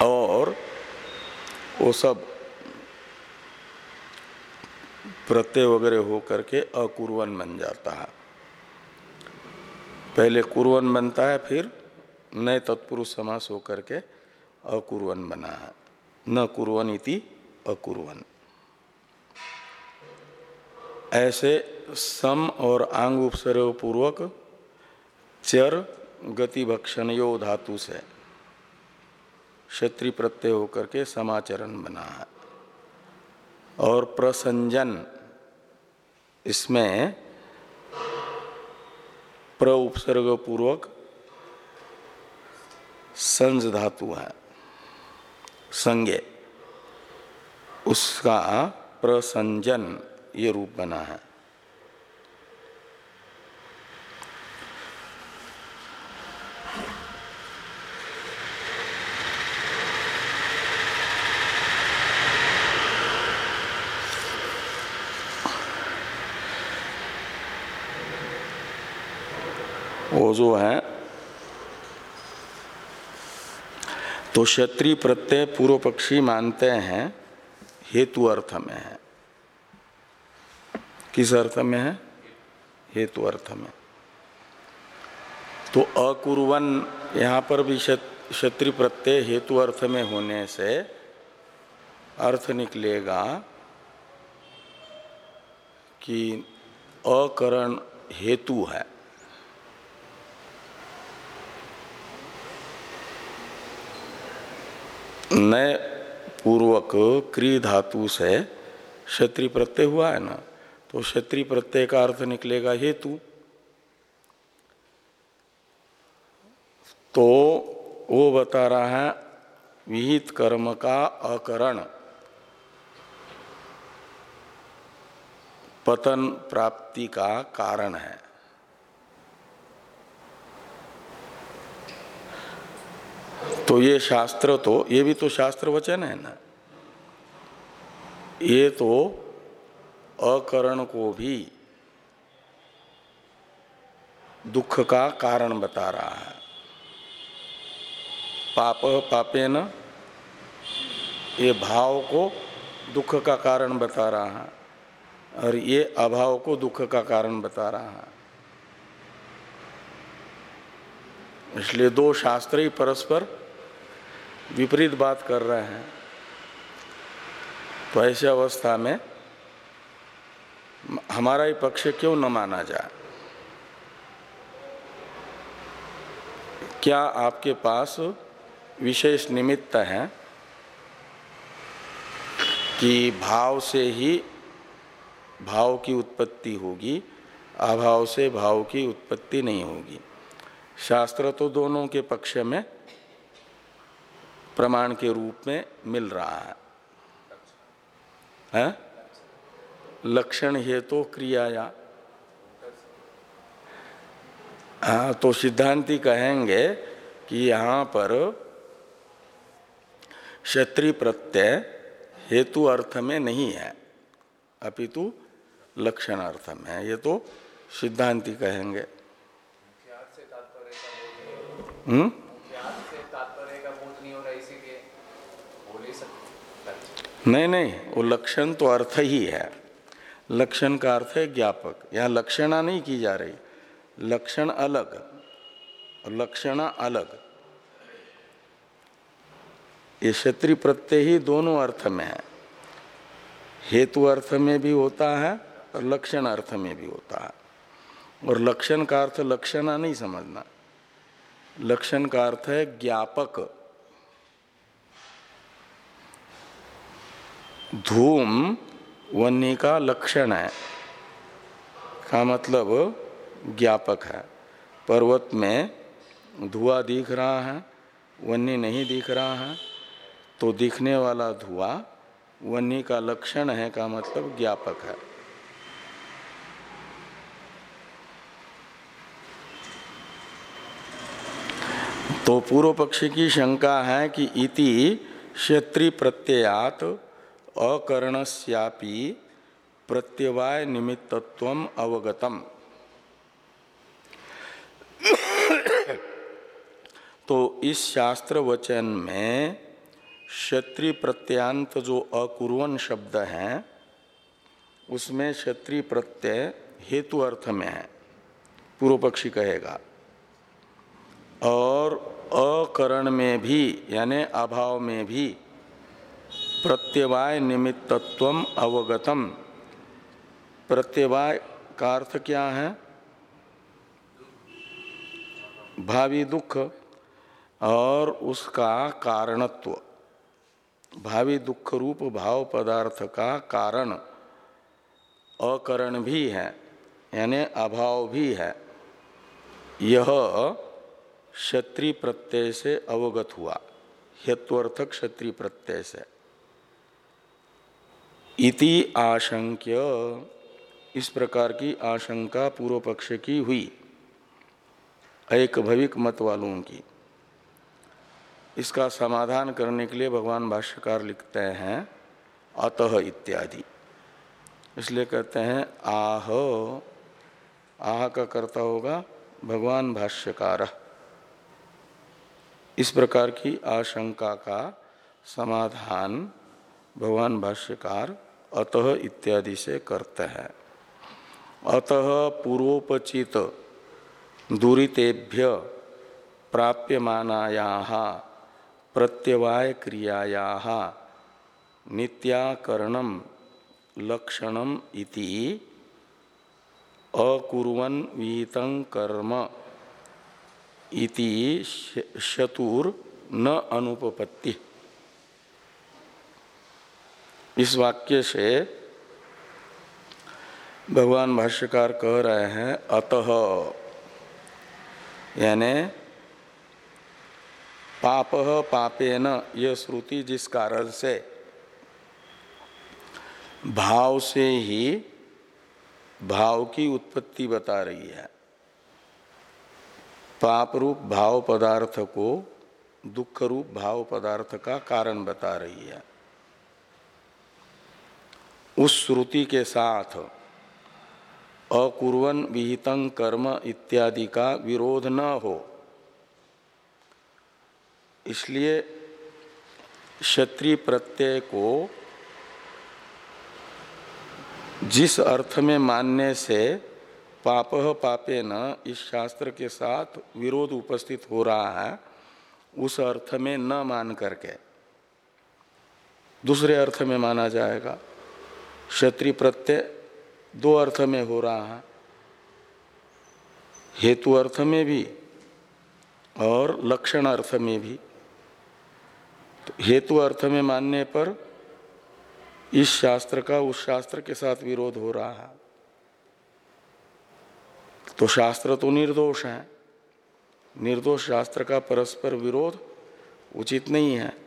और वो सब प्रत्यय वगैरह हो करके अकुर्वन बन जाता है। पहले कुरवन बनता है, फिर नए तत्पुरुष समास होकर के अकुर्वन बना है। न कुर्वन इति अकुर्वन। ऐसे सम और आंग उपसर्ग पूर्वक चर गति भक्षण यो धातु से क्षत्रि प्रत्यय होकर के समाचरण बना है। और प्रसंजन, इसमें प्र उपसर्ग पूर्वक संज धातु है। संज्ञ। उसका प्रसंजन ये रूप बना है। वो जो है। तो क्षत्रिय प्रत्यय पूर्व पक्षी मानते हैं, हेतु अर्थ में है। किस अर्थ में है? हेतु अर्थ में। तो अकुर्वन, यहाँ पर भी क्षत्रिय प्रत्यय हेतु अर्थ में होने से अर्थ निकलेगा कि अकरण हेतु है। नए पूर्वक क्री धातु से क्षत्रिय प्रत्यय हुआ है ना तो क्षत्रिय प्रत्यय का अर्थ निकलेगा हेतु। तो वो बता रहा है, विहित कर्म का अकरण पतन प्राप्ति का कारण है। तो ये शास्त्र तो ये भी तो शास्त्र वचन है ना। ये तो अकरण को भी दुख का कारण बता रहा है। पाप, पापे न, ये भाव को दुख का कारण बता रहा है और ये अभाव को दुख का कारण बता रहा है। इसलिए दो शास्त्र ही परस्पर विपरीत बात कर रहे हैं तो ऐसी अवस्था में हमारा ही पक्ष क्यों न माना जाए? क्या आपके पास विशेष निमित्त है कि भाव से ही भाव की उत्पत्ति होगी, अभाव से भाव की उत्पत्ति नहीं होगी? शास्त्र तो दोनों के पक्ष में प्रमाण के रूप में मिल रहा है, है? लक्षण हेतु तो क्रियाया हाँ तो सिद्धांति कहेंगे कि यहाँ पर क्षत्रि प्रत्यय हेतु अर्थ में नहीं है। अपितु लक्षण अर्थ में है। ये तो सिद्धांति कहेंगे। हम्म नहीं नहीं, वो लक्षण तो अर्थ ही है। लक्षण का अर्थ है ज्ञापक। यहाँ लक्षणा नहीं की जा रही। लक्षण अलग, और लक्षणा अलग। ये क्षत्रि प्रत्यय ही दोनों अर्थ में है। हेतु अर्थ में भी होता है, और लक्षण अर्थ में भी होता है। और लक्षण का अर्थ लक्षणा नहीं समझना। लक्षण का अर्थ है ज्ञापक। धूम वन्य का लक्षण है, का मतलब ज्ञापक है। पर्वत में धुआँ दिख रहा है, वन्य नहीं दिख रहा है तो दिखने वाला धुआँ वन्य का लक्षण है, का मतलब ज्ञापक है। तो पूर्व पक्षी की शंका है कि इति क्षेत्रीय प्रत्ययात अकरणस्यापि प्रत्यवाय निमित्तत्व अवगतम। तो इस शास्त्र वचन में क्षत्रि प्रत्यांत जो अकुर्वन शब्द है, उसमें क्षत्रि प्रत्यय हेतु अर्थ में है। पूर्व पक्षी कहेगा, और अकरण में भी, यानी अभाव में भी प्रत्यवाय निमित्तत्व अवगतम। प्रत्यवाय का अर्थ क्या है? भावी दुख और उसका कारणत्व। भावी दुख रूप भाव पदार्थ का कारण अकरण भी है, यानी अभाव भी है। यह क्षत्रि प्रत्यय से अवगत हुआ। हेत्वर्थ क्षत्रि प्रत्यय से। इति आशंक्य। इस प्रकार की आशंका पूर्व पक्ष की हुई। एक भविक मत वालों की। इसका समाधान करने के लिए भगवान भाष्यकार लिखते हैं, अतः इत्यादि। इसलिए कहते हैं, आह। आह का कर्ता होगा भगवान भाष्यकार। इस प्रकार की आशंका का समाधान भगवान भाष्यकार अतः इत्यादि से करते हैं। अतः पूर्वोपचित दुरीतेभ्य प्राप्यमानाया प्रत्यवाय क्रियाया नित्याकरणम लक्षणम इति अकुर्वन विहितं कर्म इति शतुर न अनुपपत्ति। इस वाक्य से भगवान भाष्यकार कह रहे हैं, अतः, यानि पाप पापे न यह श्रुति जिस कारण से भाव से ही भाव की उत्पत्ति बता रही है। पाप रूप भाव पदार्थ को दुख रूप भाव पदार्थ का कारण बता रही है। उस श्रुति के साथ अकुर्वन विहितं कर्म इत्यादि का विरोध न हो। इसलिए क्षत्रिय प्रत्यय को जिस अर्थ में मानने से पाप पापे न इस शास्त्र के साथ विरोध उपस्थित हो रहा है, उस अर्थ में न मान करके। दूसरे अर्थ में माना जाएगा। क्षत्रिय प्रत्यय दो अर्थ में हो रहा है। हेतु अर्थ में भी और लक्षण अर्थ में भी। तो हेतु अर्थ में मानने पर इस शास्त्र का उस शास्त्र के साथ विरोध हो रहा है। तो शास्त्र तो निर्दोष है। निर्दोष शास्त्र का परस्पर विरोध उचित नहीं है।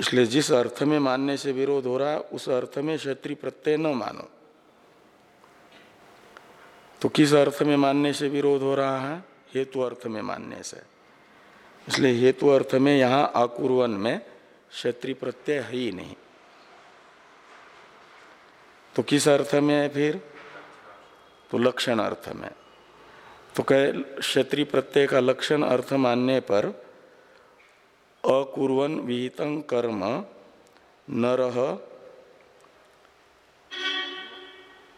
इसलिए जिस अर्थ में मानने से विरोध हो रहा है, उस अर्थ में क्षत्रिय प्रत्यय न मानो। तो किस अर्थ में मानने से विरोध हो रहा है? हेतु अर्थ में मानने से। इसलिए हेतु अर्थ में यहाँ आकुर्वन में क्षत्रिय प्रत्यय है ही नहीं। तो किस अर्थ में है फिर? तो लक्षण अर्थ में। तो कह, क्षत्रिय प्रत्यय का लक्षण अर्थ मानने पर अकुर्वन विहित कर्म नरह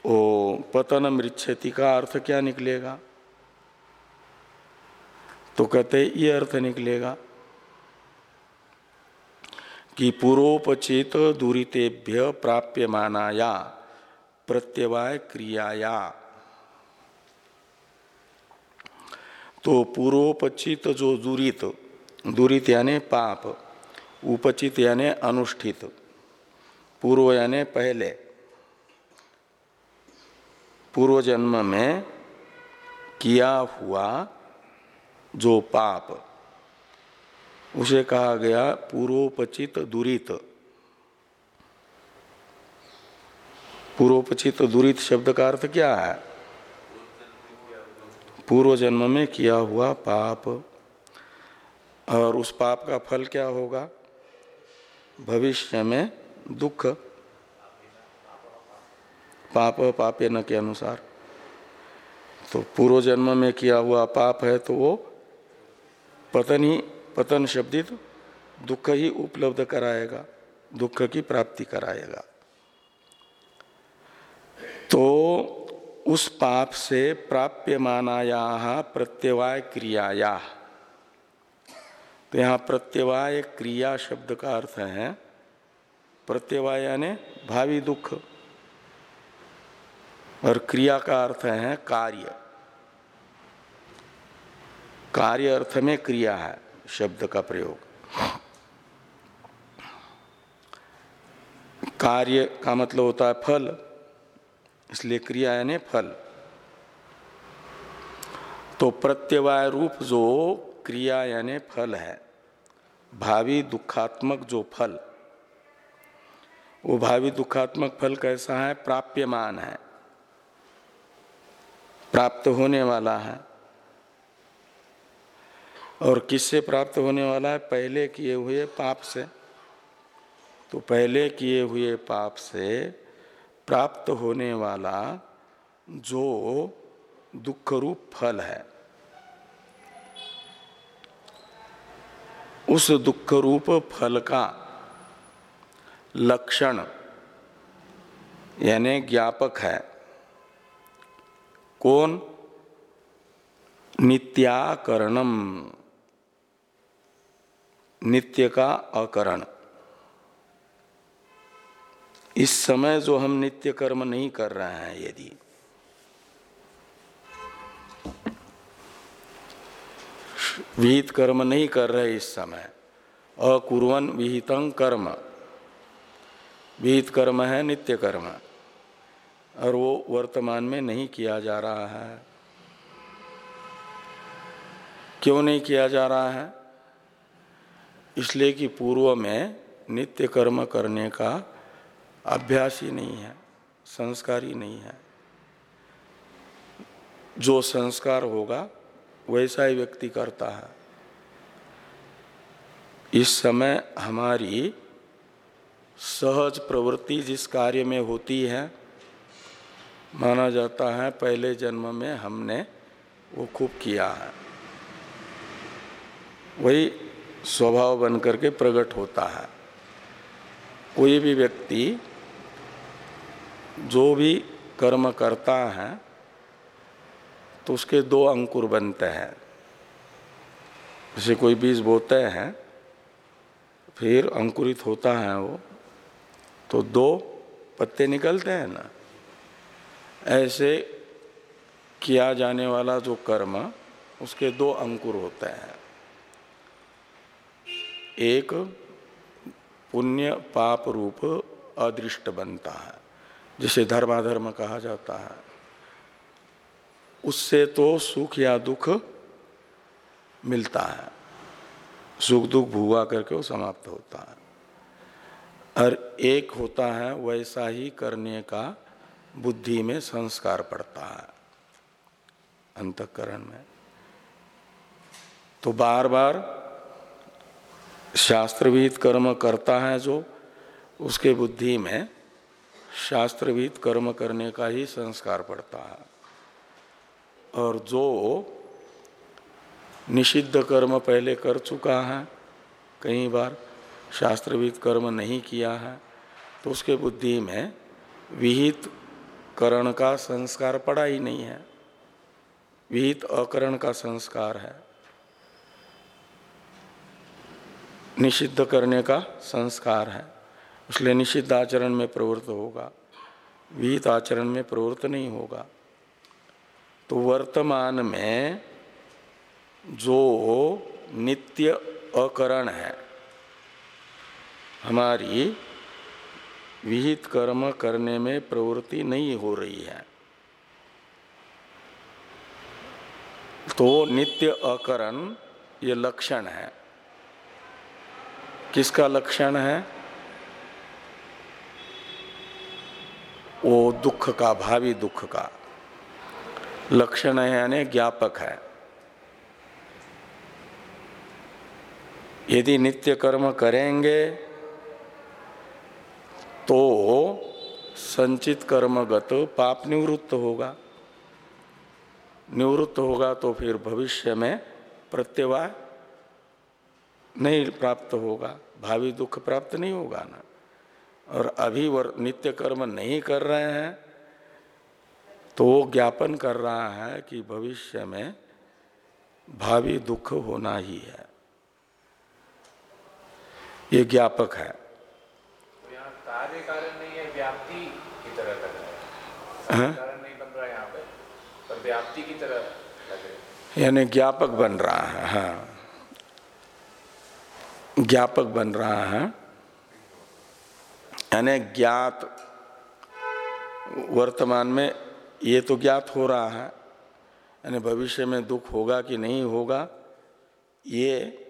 ओ पतन मृक्षति का अर्थ क्या निकलेगा? तो कहते ये अर्थ निकलेगा कि पूर्वोपचित दूरितेभ्य प्राप्यमानाया, प्रत्यवाय क्रियाया। तो पूर्वोपचित जो दूरित दूरित यानी पाप उपचित यानी अनुष्ठित पूर्व यानि पहले। पूर्व जन्म में किया हुआ जो पाप, उसे कहा गया पूर्वोपचित दुरित। पूर्वोपचित दुरित शब्द का अर्थ क्या है? पूर्व जन्म में किया हुआ पाप। और उस पाप का फल क्या होगा? भविष्य में दुख। पाप पापे न के अनुसार। तो पूर्व जन्म में किया हुआ पाप है तो वो पतन ही पतन शब्दित दुख ही उपलब्ध कराएगा, दुख की प्राप्ति कराएगा। तो उस पाप से प्राप्य मानाया प्रत्यवाय क्रियाया। तो यहाँ प्रत्यवाय क्रिया शब्द का अर्थ है, प्रत्यवाय यानी भावी दुख। और क्रिया का अर्थ है कार्य। कार्य अर्थ में क्रिया है, शब्द का प्रयोग। कार्य का मतलब होता है फल, इसलिए क्रिया यानी फल। तो प्रत्यवाय रूप जो क्रिया यानी फल है भावी दुखात्मक जो फल, वो भावी दुखात्मक फल कैसा है? प्राप्यमान है। प्राप्त होने वाला है। और किससे प्राप्त होने वाला है? पहले किए हुए पाप से। तो पहले किए हुए पाप से प्राप्त होने वाला जो दुख रूप फल है। उस दुख रूप फल का लक्षण यानी ज्ञापक है। कौन? नित्याकरणम। नित्य का अकरण। इस समय जो हम नित्य कर्म नहीं कर रहे हैं यदि विहित कर्म नहीं कर रहे इस समय। अकुर्वन विहितं कर्म। विहित कर्म है नित्य कर्म। और वो वर्तमान में नहीं किया जा रहा है। क्यों नहीं किया जा रहा है? इसलिए कि पूर्व में नित्य कर्म करने का अभ्यास ही नहीं है, संस्कार ही नहीं है। जो संस्कार होगा वैसा ही व्यक्ति करता है। इस समय हमारी सहज प्रवृत्ति जिस कार्य में होती है, माना जाता है पहले जन्म में हमने वो खूब किया है। वही स्वभाव बन करके प्रकट होता है। कोई भी व्यक्ति जो भी कर्म करता है तो उसके दो अंकुर बनते हैं। जैसे कोई बीज बोते हैं, फिर अंकुरित होता है वो तो दो पत्ते निकलते हैं ना। ऐसे किया जाने वाला जो कर्म, उसके दो अंकुर होते हैं। एक, पुण्य पाप रूप अदृष्ट बनता है, जिसे धर्माधर्म कहा जाता है। उससे तो सुख या दुख मिलता है। सुख दुख भूआ करके वो समाप्त होता है। और एक होता है, वैसा ही करने का बुद्धि में संस्कार पड़ता है। अंतकरण में। तो बार बार शास्त्रविद कर्म करता है जो, उसके बुद्धि में शास्त्रविद कर्म करने का ही संस्कार पड़ता है। और जो निषिद्ध कर्म पहले कर चुका है, कई बार शास्त्रविद कर्म नहीं किया है तो उसके बुद्धि में विहित करण का संस्कार पड़ा ही नहीं है। विहित अकरण का संस्कार है। निषिद्ध करने का संस्कार है। इसलिए निषिद्ध आचरण में प्रवृत्त होगा। विहित आचरण में प्रवृत्त नहीं होगा। तो वर्तमान में जो नित्य अकरण है, हमारी विहित कर्म करने में प्रवृत्ति नहीं हो रही है। तो नित्य अकरण ये लक्षण है। किसका लक्षण है? वो दुख का, भावी दुख का। लक्षण है यानी ज्ञापक है। यदि नित्य कर्म करेंगे तो संचित कर्मगत पाप निवृत्त होगा। निवृत्त होगा तो फिर भविष्य में प्रत्यवाय नहीं प्राप्त होगा, भावी दुख प्राप्त नहीं होगा ना। और अभी वर नित्य कर्म नहीं कर रहे हैं तो वो ज्ञापन कर रहा है कि भविष्य में भावी दुख होना ही है। ये ज्ञापक है। तो कार्य कारण नहीं है व्याप्ति की तरह कर रहा है। कारण नहीं बन रहा यहाँ पे पर व्याप्ति की तरह लग रही यानी ज्ञापक बन रहा है हाँ। ज्ञापक बन रहा है। यानी ज्ञात वर्तमान में ये तो ज्ञात हो रहा है। यानी भविष्य में दुख होगा कि नहीं होगा, ये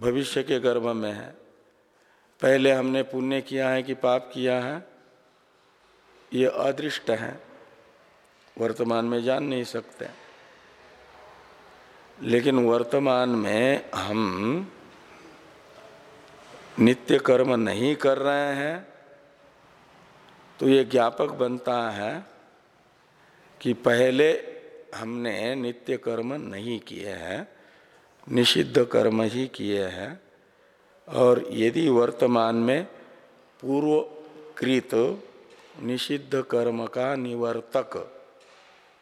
भविष्य के गर्भ में है। पहले हमने पुण्य किया है कि पाप किया है, ये अदृष्ट है। वर्तमान में जान नहीं सकते। लेकिन वर्तमान में हम नित्य कर्म नहीं कर रहे हैं तो ये ज्ञापक बनता है। कि पहले हमने नित्य कर्म नहीं किए हैं, निषिद्ध कर्म ही किए हैं, और यदि वर्तमान में पूर्वकृत निषिद्ध कर्म का निवर्तक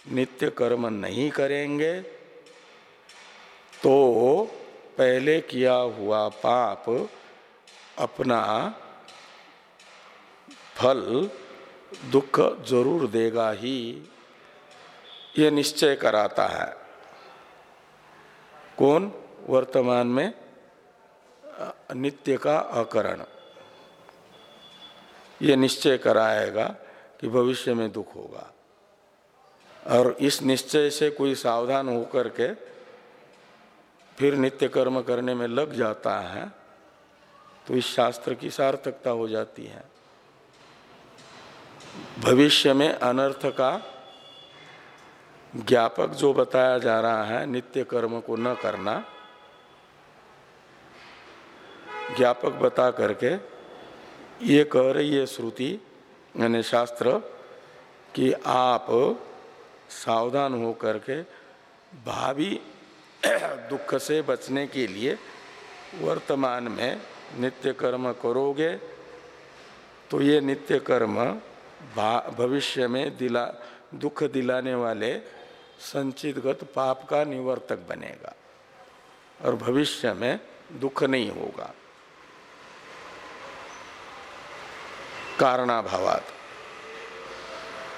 नित्य कर्म नहीं करेंगे तो पहले किया हुआ पाप अपना फल दुख ज़रूर देगा ही। ये निश्चय कराता है। कौन? वर्तमान में नित्य का अकरण ये निश्चय कराएगा कि भविष्य में दुख होगा। और इस निश्चय से कोई सावधान होकर के फिर नित्य कर्म करने में लग जाता है तो इस शास्त्र की सार्थकता हो जाती है। भविष्य में अनर्थ का ज्ञापक जो बताया जा रहा है, नित्य कर्म को न करना, ज्ञापक बता करके ये कह रही है श्रुति, यानी शास्त्र, कि आप सावधान हो करके भावी दुख से बचने के लिए वर्तमान में नित्य कर्म करोगे तो ये नित्य कर्म भविष्य में दिला, दुख दिलाने वाले संचितगत पाप का निवर्तक बनेगा और भविष्य में दुख नहीं होगा। कारणाभावात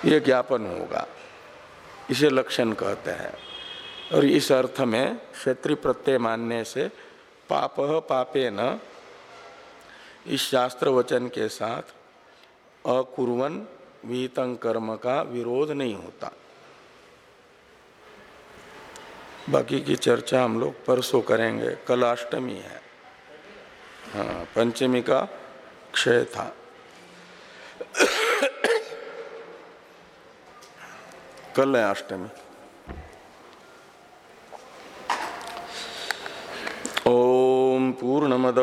ये ज्ञापन होगा। इसे लक्षण कहते हैं और इस अर्थ में क्षेत्रीय प्रत्यय मानने से पाप पापे न इस शास्त्र वचन के साथ अकुर्वन विहितं कर्म का विरोध नहीं होता। बाकी की चर्चा हम लोग परसों करेंगे। कल अष्टमी है। हाँ पंचमी का क्षय था। कल है अष्टमी। ओम पूर्णमद